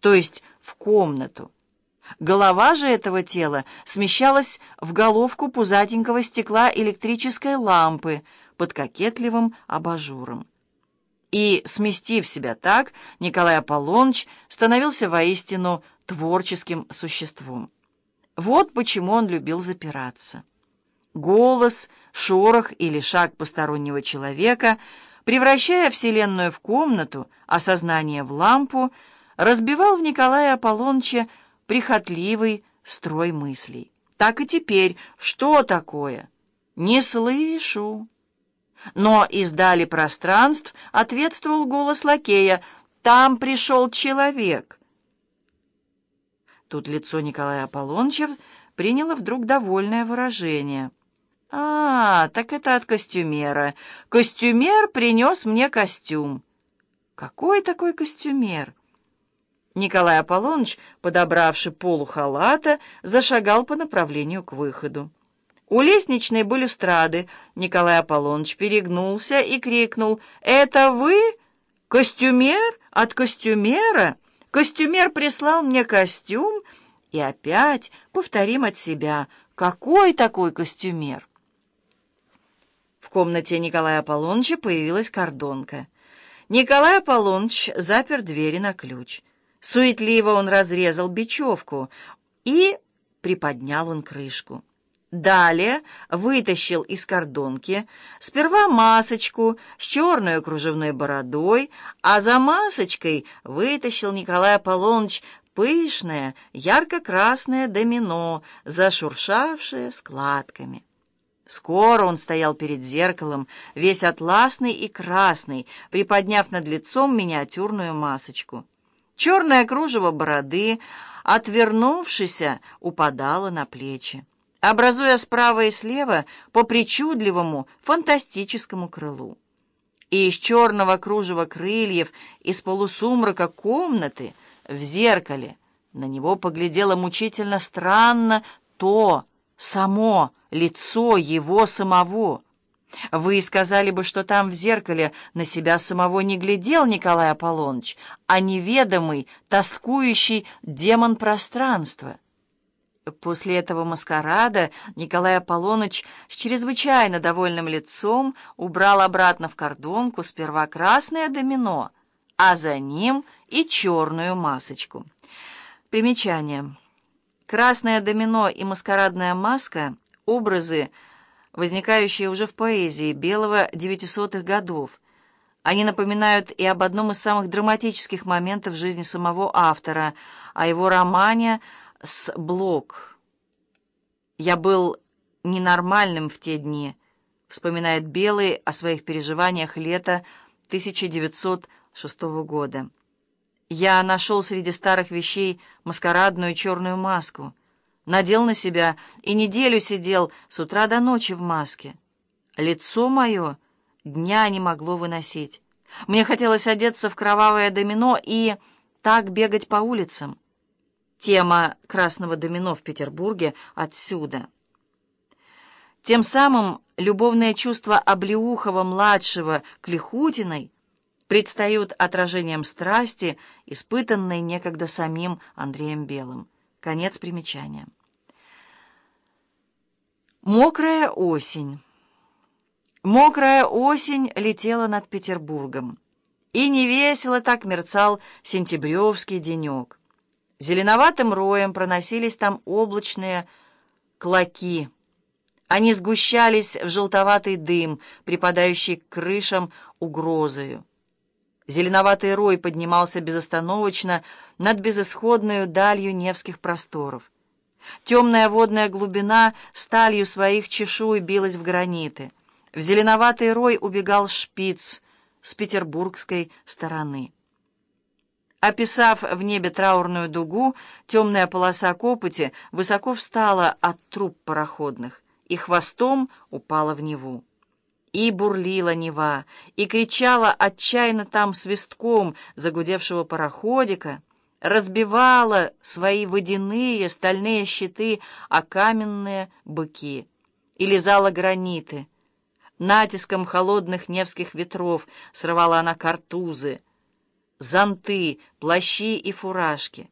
то есть в комнату. Голова же этого тела смещалась в головку пузатенького стекла электрической лампы под кокетливым абажуром. И, сместив себя так, Николай Аполлоныч становился воистину творческим существом. Вот почему он любил запираться. Голос, шорох или шаг постороннего человека, превращая Вселенную в комнату, а сознание в лампу, разбивал в Николае Аполлоныче прихотливый строй мыслей. Так и теперь. Что такое? Не слышу. Но издали пространств ответствовал голос лакея. Там пришел человек. Тут лицо Николая Аполлоныча приняло вдруг довольное выражение. «А, так это от костюмера. Костюмер принес мне костюм». «Какой такой костюмер?» Николай Аполлоныч, подобравший полу халата, зашагал по направлению к выходу. У лестничной балюстрады Николай Аполлоныч перегнулся и крикнул «Это вы? Костюмер? От костюмера? Костюмер прислал мне костюм?» И опять повторим от себя «Какой такой костюмер?» В комнате Николая Аполлоныча появилась кордонка. Николай Аполлоныч запер двери на ключ. Суетливо он разрезал бечевку и приподнял он крышку. Далее вытащил из кордонки сперва масочку с черной кружевной бородой, а за масочкой вытащил Николай Аполлоныч пышное, ярко-красное домино, зашуршавшее складками. Скоро он стоял перед зеркалом, весь атласный и красный, приподняв над лицом миниатюрную масочку. Черное кружево бороды, отвернувшись, упадало на плечи, образуя справа и слева по причудливому, фантастическому крылу. И из черного кружева крыльев, из полусумрака комнаты, в зеркале, на него поглядело мучительно странно то, само лицо его самого. Вы сказали бы, что там в зеркале на себя самого не глядел Николай Аполлоныч, а неведомый, тоскующий демон пространства. После этого маскарада Николай Аполлоныч с чрезвычайно довольным лицом убрал обратно в кордонку сперва красное домино, а за ним и черную масочку. Примечание. Красное домино и маскарадная маска — образы, возникающие уже в поэзии Белого 900-х годов. Они напоминают и об одном из самых драматических моментов жизни самого автора, о его романе «С Блок». «Я был ненормальным в те дни», — вспоминает Белый о своих переживаниях лета 1906 года. «Я нашел среди старых вещей маскарадную черную маску» надел на себя и неделю сидел с утра до ночи в маске. Лицо мое дня не могло выносить. Мне хотелось одеться в кровавое домино и так бегать по улицам. Тема красного домино в Петербурге отсюда. Тем самым любовное чувство Облеухова-младшего к Лихутиной предстают отражением страсти, испытанной некогда самим Андреем Белым. Конец примечания. Мокрая осень. Мокрая осень летела над Петербургом, и невесело так мерцал сентябревский денек. Зеленоватым роем проносились там облачные клоки. Они сгущались в желтоватый дым, припадающий к крышам угрозою. Зеленоватый рой поднимался безостановочно над безысходной далью Невских просторов. Темная водная глубина сталью своих чешуй билась в граниты. В зеленоватый рой убегал шпиц с петербургской стороны. Описав в небе траурную дугу, темная полоса копоти высоко встала от труб пароходных и хвостом упала в Неву. И бурлила Нева, и кричала отчаянно там свистком загудевшего пароходика — разбивала свои водяные стальные щиты о каменные быки и лизала граниты. Натиском холодных невских ветров срывала она картузы. зонты, плащи и фуражки.